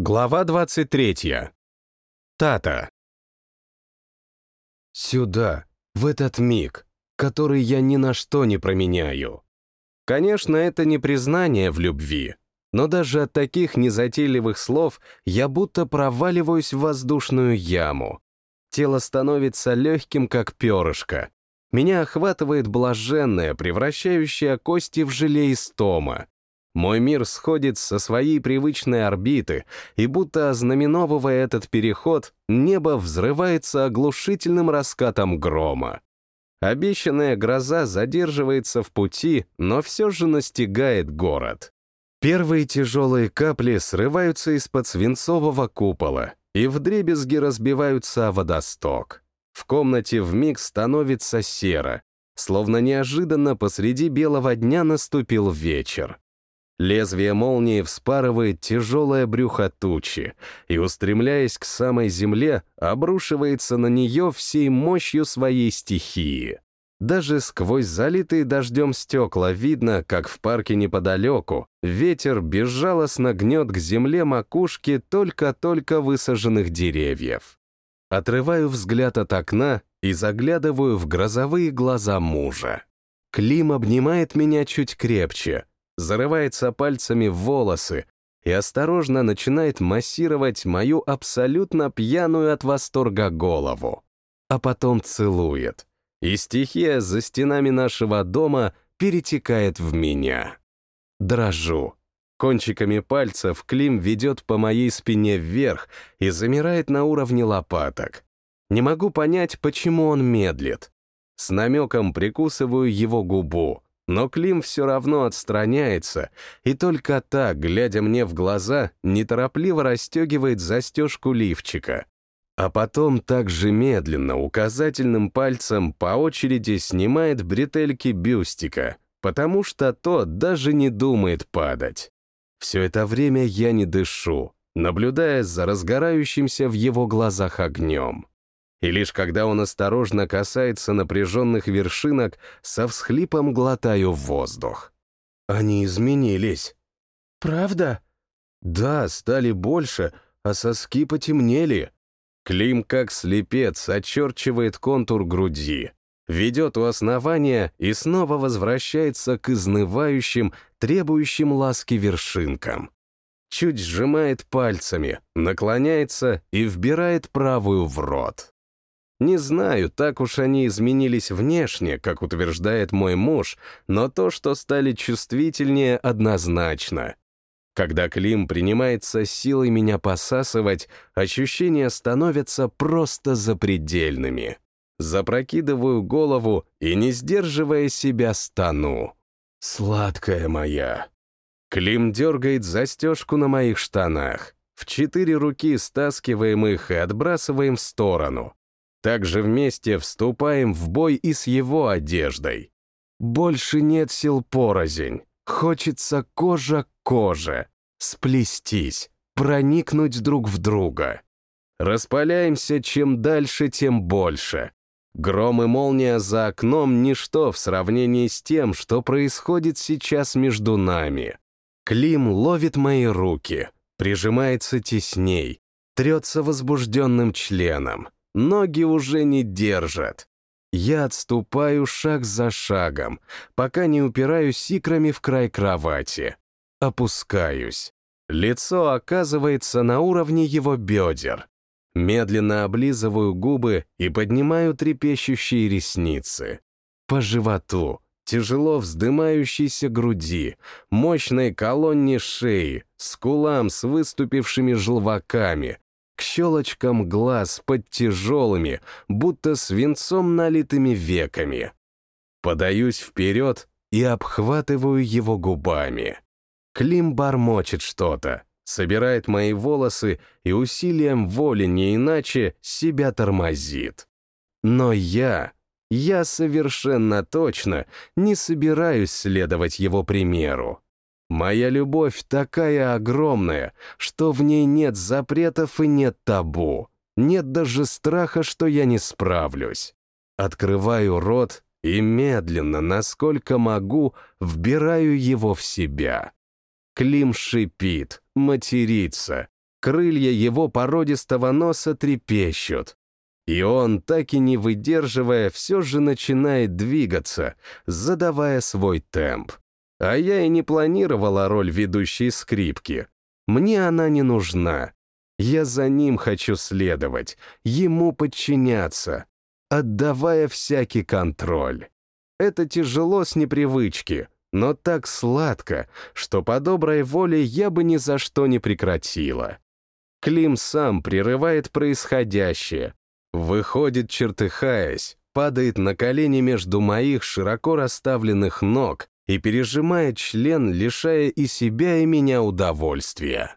Глава 23. Тата. Сюда, в этот миг, который я ни на что не променяю. Конечно, это не признание в любви, но даже от таких незатейливых слов я будто проваливаюсь в воздушную яму. Тело становится легким, как перышко. Меня охватывает блаженное, превращающее кости в желе истома. Мой мир сходит со своей привычной орбиты, и будто ознаменовывая этот переход, небо взрывается оглушительным раскатом грома. Обещанная гроза задерживается в пути, но все же настигает город. Первые тяжелые капли срываются из-под свинцового купола и вдребезги разбиваются о водосток. В комнате вмиг становится серо, словно неожиданно посреди белого дня наступил вечер. Лезвие молнии вспарывает тяжелое брюхо тучи и, устремляясь к самой земле, обрушивается на нее всей мощью своей стихии. Даже сквозь залитые дождем стекла видно, как в парке неподалеку ветер безжалостно гнет к земле макушки только-только высаженных деревьев. Отрываю взгляд от окна и заглядываю в грозовые глаза мужа. Клим обнимает меня чуть крепче, зарывается пальцами в волосы и осторожно начинает массировать мою абсолютно пьяную от восторга голову. А потом целует. И стихия за стенами нашего дома перетекает в меня. Дрожу. Кончиками пальцев Клим ведет по моей спине вверх и замирает на уровне лопаток. Не могу понять, почему он медлит. С намеком прикусываю его губу, но Клим все равно отстраняется, и только так, глядя мне в глаза, неторопливо расстегивает застежку лифчика. А потом также медленно указательным пальцем по очереди снимает бретельки бюстика, потому что тот даже не думает падать. Все это время я не дышу, наблюдая за разгорающимся в его глазах огнем и лишь когда он осторожно касается напряженных вершинок, со всхлипом глотаю воздух. Они изменились. «Правда?» «Да, стали больше, а соски потемнели». Клим, как слепец, очерчивает контур груди, ведет у основания и снова возвращается к изнывающим, требующим ласки вершинкам. Чуть сжимает пальцами, наклоняется и вбирает правую в рот. Не знаю, так уж они изменились внешне, как утверждает мой муж, но то, что стали чувствительнее, однозначно. Когда Клим принимается силой меня посасывать, ощущения становятся просто запредельными. Запрокидываю голову и, не сдерживая себя, стану. Сладкая моя. Клим дергает застежку на моих штанах. В четыре руки стаскиваем их и отбрасываем в сторону. Также вместе вступаем в бой и с его одеждой. Больше нет сил порознь. Хочется кожа к коже. Сплестись, проникнуть друг в друга. Распаляемся чем дальше, тем больше. Гром и молния за окном — ничто в сравнении с тем, что происходит сейчас между нами. Клим ловит мои руки, прижимается тесней, трется возбужденным членом. Ноги уже не держат. Я отступаю шаг за шагом, пока не упираюсь икрами в край кровати. Опускаюсь. Лицо оказывается на уровне его бедер. Медленно облизываю губы и поднимаю трепещущие ресницы. По животу, тяжело вздымающейся груди, мощной колонне шеи, скулам с выступившими желваками, к щелочкам глаз под тяжелыми, будто свинцом налитыми веками. Подаюсь вперед и обхватываю его губами. Клим бормочет что-то, собирает мои волосы и усилием воли не иначе себя тормозит. Но я, я совершенно точно не собираюсь следовать его примеру. Моя любовь такая огромная, что в ней нет запретов и нет табу. Нет даже страха, что я не справлюсь. Открываю рот и медленно, насколько могу, вбираю его в себя. Клим шипит, матерится, Крылья его породистого носа трепещут. И он, так и не выдерживая, все же начинает двигаться, задавая свой темп. А я и не планировала роль ведущей скрипки. Мне она не нужна. Я за ним хочу следовать, ему подчиняться, отдавая всякий контроль. Это тяжело с непривычки, но так сладко, что по доброй воле я бы ни за что не прекратила. Клим сам прерывает происходящее, выходит, чертыхаясь, падает на колени между моих широко расставленных ног и пережимает член, лишая и себя, и меня удовольствия.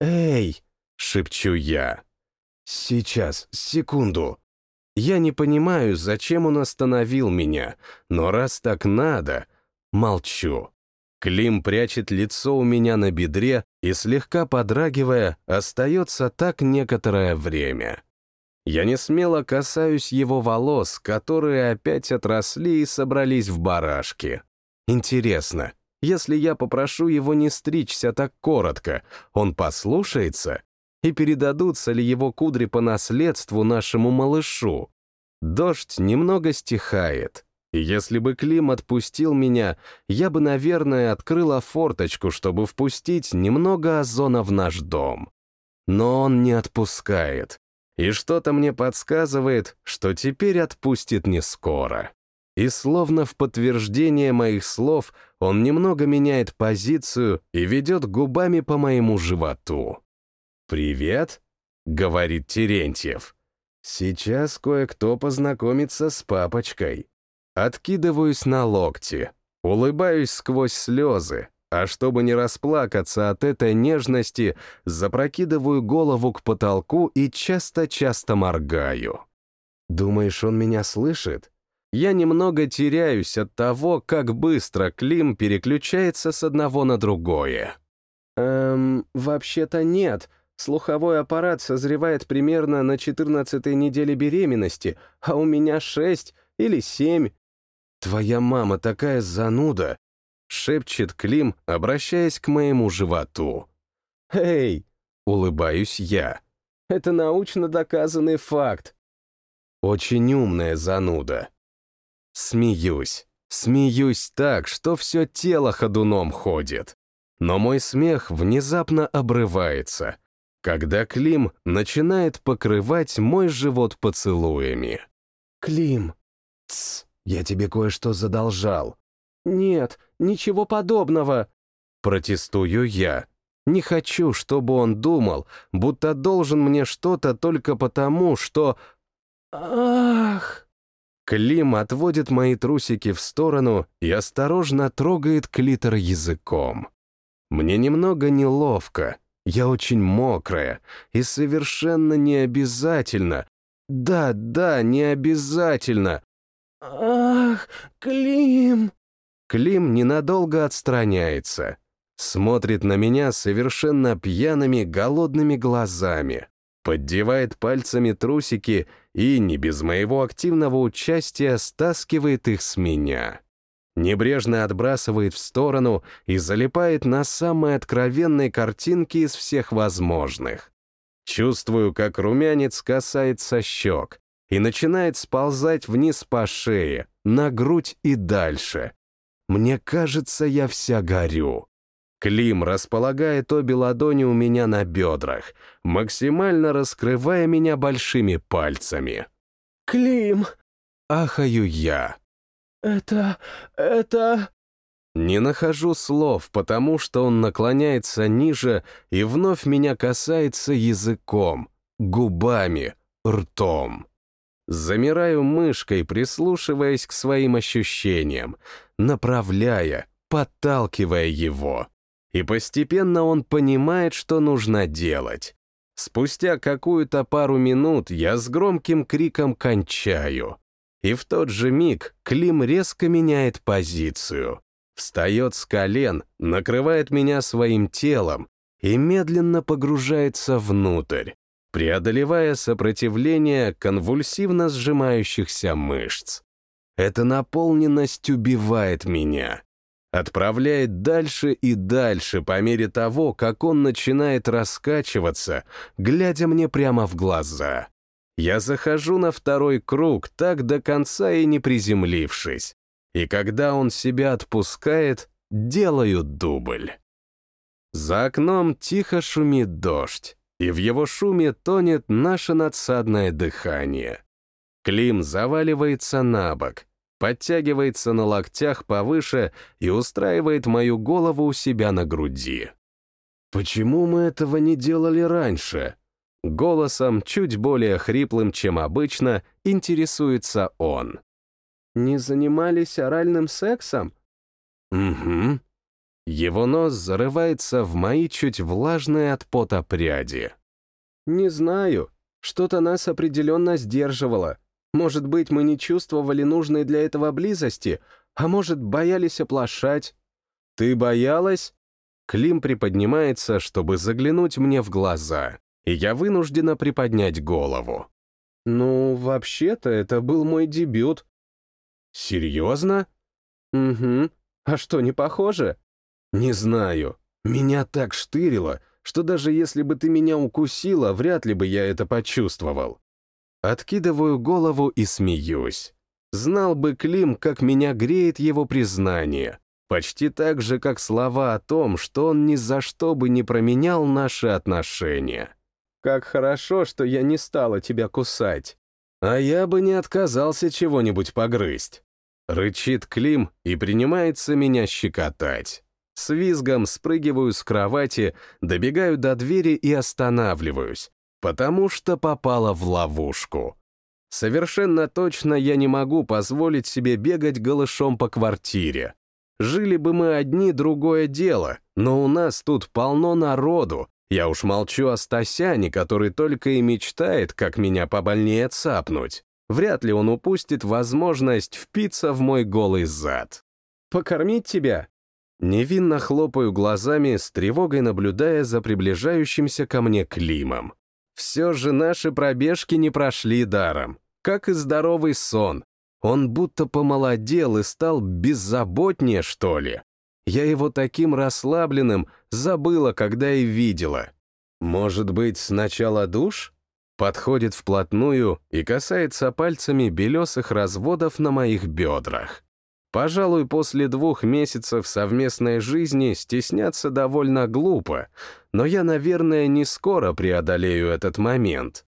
«Эй!» — шепчу я. «Сейчас, секунду». Я не понимаю, зачем он остановил меня, но раз так надо, молчу. Клим прячет лицо у меня на бедре и, слегка подрагивая, остается так некоторое время. Я не смело касаюсь его волос, которые опять отросли и собрались в барашки. Интересно, если я попрошу его не стричься так коротко, он послушается? И передадутся ли его кудри по наследству нашему малышу? Дождь немного стихает, если бы Клим отпустил меня, я бы, наверное, открыла форточку, чтобы впустить немного озона в наш дом. Но он не отпускает, и что-то мне подсказывает, что теперь отпустит не скоро. И словно в подтверждение моих слов он немного меняет позицию и ведет губами по моему животу. «Привет», — говорит Терентьев. «Сейчас кое-кто познакомится с папочкой». Откидываюсь на локти, улыбаюсь сквозь слезы, а чтобы не расплакаться от этой нежности, запрокидываю голову к потолку и часто-часто моргаю. «Думаешь, он меня слышит?» Я немного теряюсь от того, как быстро Клим переключается с одного на другое. «Эм, вообще-то нет», Слуховой аппарат созревает примерно на 14-й неделе беременности, а у меня 6 или 7. Твоя мама такая зануда, шепчет Клим, обращаясь к моему животу. Эй, улыбаюсь я. Это научно доказанный факт. Очень умная зануда. Смеюсь. Смеюсь так, что все тело ходуном ходит. Но мой смех внезапно обрывается — когда Клим начинает покрывать мой живот поцелуями. «Клим!» «Тсс, я тебе кое-что задолжал». «Нет, ничего подобного!» Протестую я. Не хочу, чтобы он думал, будто должен мне что-то только потому, что... Ах! Клим отводит мои трусики в сторону и осторожно трогает клитор языком. Мне немного неловко, я очень мокрая, и совершенно не обязательно. Да, да, не обязательно. Ах, Клим! Клим ненадолго отстраняется. Смотрит на меня совершенно пьяными, голодными глазами. Поддевает пальцами трусики и, не без моего активного участия, стаскивает их с меня небрежно отбрасывает в сторону и залипает на самые откровенные картинки из всех возможных. Чувствую, как румянец касается щек и начинает сползать вниз по шее, на грудь и дальше. Мне кажется, я вся горю. Клим располагает обе ладони у меня на бедрах, максимально раскрывая меня большими пальцами. «Клим!» — ахаю я. «Это... это...» Не нахожу слов, потому что он наклоняется ниже и вновь меня касается языком, губами, ртом. Замираю мышкой, прислушиваясь к своим ощущениям, направляя, подталкивая его. И постепенно он понимает, что нужно делать. Спустя какую-то пару минут я с громким криком кончаю. И в тот же миг Клим резко меняет позицию. Встает с колен, накрывает меня своим телом и медленно погружается внутрь, преодолевая сопротивление конвульсивно сжимающихся мышц. Эта наполненность убивает меня. Отправляет дальше и дальше по мере того, как он начинает раскачиваться, глядя мне прямо в глаза. Я захожу на второй круг, так до конца и не приземлившись. И когда он себя отпускает, делаю дубль. За окном тихо шумит дождь, и в его шуме тонет наше надсадное дыхание. Клим заваливается на бок, подтягивается на локтях повыше и устраивает мою голову у себя на груди. «Почему мы этого не делали раньше?» Голосом, чуть более хриплым, чем обычно, интересуется он. «Не занимались оральным сексом?» «Угу». Его нос зарывается в мои чуть влажные от пота пряди. «Не знаю. Что-то нас определенно сдерживало. Может быть, мы не чувствовали нужной для этого близости, а может, боялись оплошать. Ты боялась? Клим приподнимается, чтобы заглянуть мне в глаза, и я вынуждена приподнять голову. Ну, вообще-то, это был мой дебют. Серьезно? Угу. А что, не похоже? Не знаю. Меня так штырило, что даже если бы ты меня укусила, вряд ли бы я это почувствовал. Откидываю голову и смеюсь. Знал бы Клим, как меня греет его признание. Почти так же, как слова о том, что он ни за что бы не променял наши отношения. «Как хорошо, что я не стала тебя кусать». «А я бы не отказался чего-нибудь погрызть». Рычит Клим и принимается меня щекотать. С визгом спрыгиваю с кровати, добегаю до двери и останавливаюсь, потому что попала в ловушку. Совершенно точно я не могу позволить себе бегать голышом по квартире. Жили бы мы одни, другое дело, но у нас тут полно народу. Я уж молчу о Стасяне, который только и мечтает, как меня побольнее цапнуть. Вряд ли он упустит возможность впиться в мой голый зад. «Покормить тебя?» Невинно хлопаю глазами, с тревогой наблюдая за приближающимся ко мне Климом. Все же наши пробежки не прошли даром, как и здоровый сон. Он будто помолодел и стал беззаботнее, что ли. Я его таким расслабленным забыла, когда и видела. Может быть, сначала душ? Подходит вплотную и касается пальцами белесых разводов на моих бедрах. Пожалуй, после двух месяцев совместной жизни стесняться довольно глупо, но я, наверное, не скоро преодолею этот момент.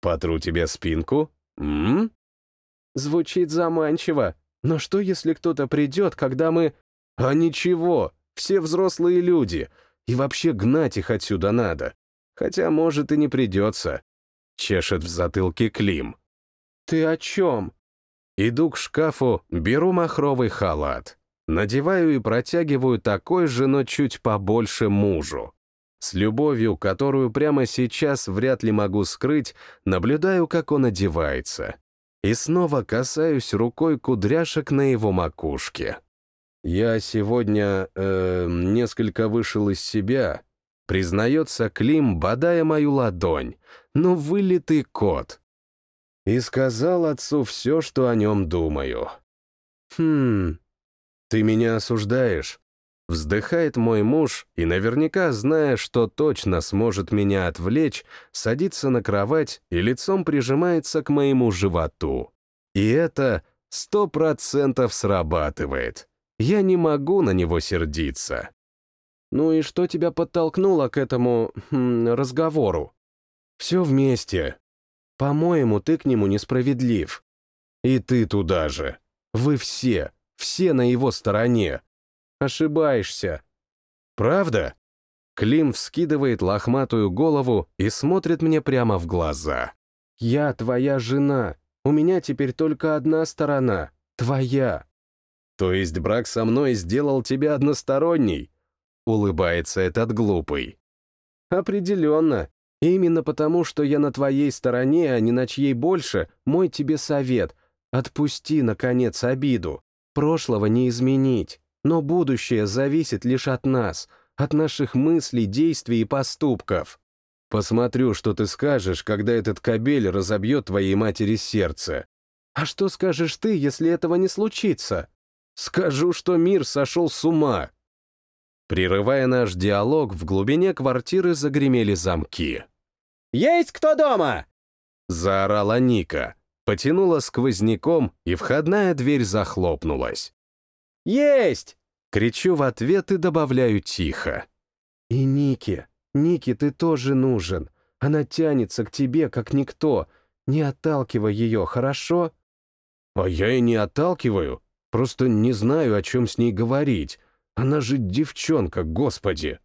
Потру тебе спинку? М? Звучит заманчиво. Но что, если кто-то придет, когда мы... А ничего, все взрослые люди, и вообще гнать их отсюда надо. Хотя, может, и не придется. Чешет в затылке Клим. Ты о чем? Иду к шкафу, беру махровый халат. Надеваю и протягиваю такой же, но чуть побольше мужу. С любовью, которую прямо сейчас вряд ли могу скрыть, наблюдаю, как он одевается. И снова касаюсь рукой кудряшек на его макушке. Я сегодня э, несколько вышел из себя, признается Клим, бодая мою ладонь. Ну, вылитый кот и сказал отцу все, что о нем думаю. «Хм, ты меня осуждаешь?» Вздыхает мой муж, и наверняка, зная, что точно сможет меня отвлечь, садится на кровать и лицом прижимается к моему животу. И это сто процентов срабатывает. Я не могу на него сердиться. «Ну и что тебя подтолкнуло к этому хм, разговору?» «Все вместе. По-моему, ты к нему несправедлив. И ты туда же. Вы все, все на его стороне. Ошибаешься. Правда? Клим вскидывает лохматую голову и смотрит мне прямо в глаза. Я твоя жена. У меня теперь только одна сторона. Твоя. То есть брак со мной сделал тебя односторонней? Улыбается этот глупый. Определенно. Именно потому, что я на твоей стороне, а не на чьей больше, мой тебе совет — отпусти, наконец, обиду. Прошлого не изменить, но будущее зависит лишь от нас, от наших мыслей, действий и поступков. Посмотрю, что ты скажешь, когда этот кабель разобьет твоей матери сердце. А что скажешь ты, если этого не случится? Скажу, что мир сошел с ума. Прерывая наш диалог, в глубине квартиры загремели замки. «Есть кто дома?» Заорала Ника, потянула сквозняком, и входная дверь захлопнулась. «Есть!» Кричу в ответ и добавляю тихо. «И Ники, Ники, ты тоже нужен. Она тянется к тебе, как никто. Не отталкивай ее, хорошо?» «А я и не отталкиваю. Просто не знаю, о чем с ней говорить. Она же девчонка, господи!»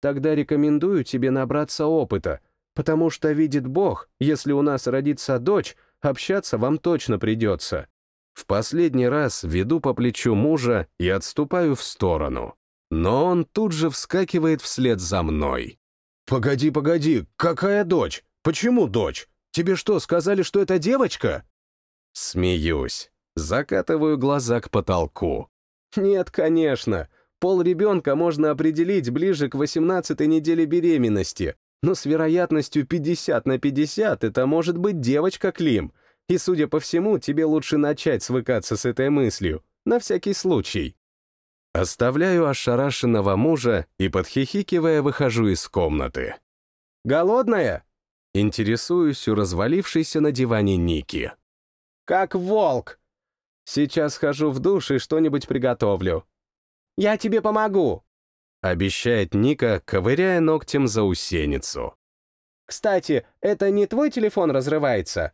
«Тогда рекомендую тебе набраться опыта, потому что, видит Бог, если у нас родится дочь, общаться вам точно придется». В последний раз веду по плечу мужа и отступаю в сторону. Но он тут же вскакивает вслед за мной. «Погоди, погоди, какая дочь? Почему дочь? Тебе что, сказали, что это девочка?» Смеюсь, закатываю глаза к потолку. «Нет, конечно. Пол ребенка можно определить ближе к 18 неделе беременности, но с вероятностью 50 на 50 это может быть девочка Клим. И, судя по всему, тебе лучше начать свыкаться с этой мыслью, на всякий случай. Оставляю ошарашенного мужа и, подхихикивая, выхожу из комнаты. «Голодная?» Интересуюсь у развалившейся на диване Ники. «Как волк!» «Сейчас схожу в душ и что-нибудь приготовлю». «Я тебе помогу!» Обещает Ника, ковыряя ногтем за усеницу. «Кстати, это не твой телефон разрывается?»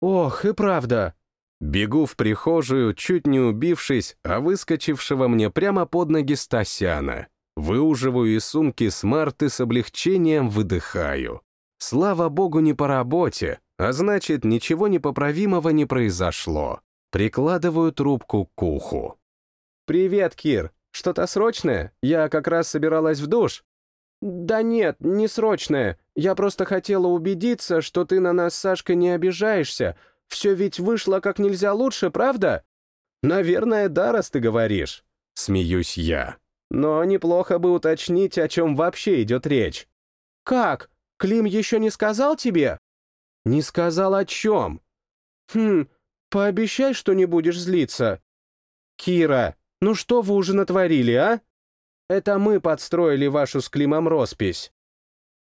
«Ох, и правда!» Бегу в прихожую, чуть не убившись, а выскочившего мне прямо под ноги Стасяна. Выуживаю из сумки смарт и с облегчением выдыхаю. Слава богу, не по работе, а значит, ничего непоправимого не произошло. Прикладываю трубку к уху. «Привет, Кир. Что-то срочное? Я как раз собиралась в душ». «Да нет, не срочное. Я просто хотела убедиться, что ты на нас с Сашкой не обижаешься. Все ведь вышло как нельзя лучше, правда?» «Наверное, да, раз ты говоришь». Смеюсь я. «Но неплохо бы уточнить, о чем вообще идет речь». «Как? Клим еще не сказал тебе?» «Не сказал о чем?» «Хм, пообещай, что не будешь злиться». «Кира, ну что вы уже натворили, а?» «Это мы подстроили вашу с Климом роспись».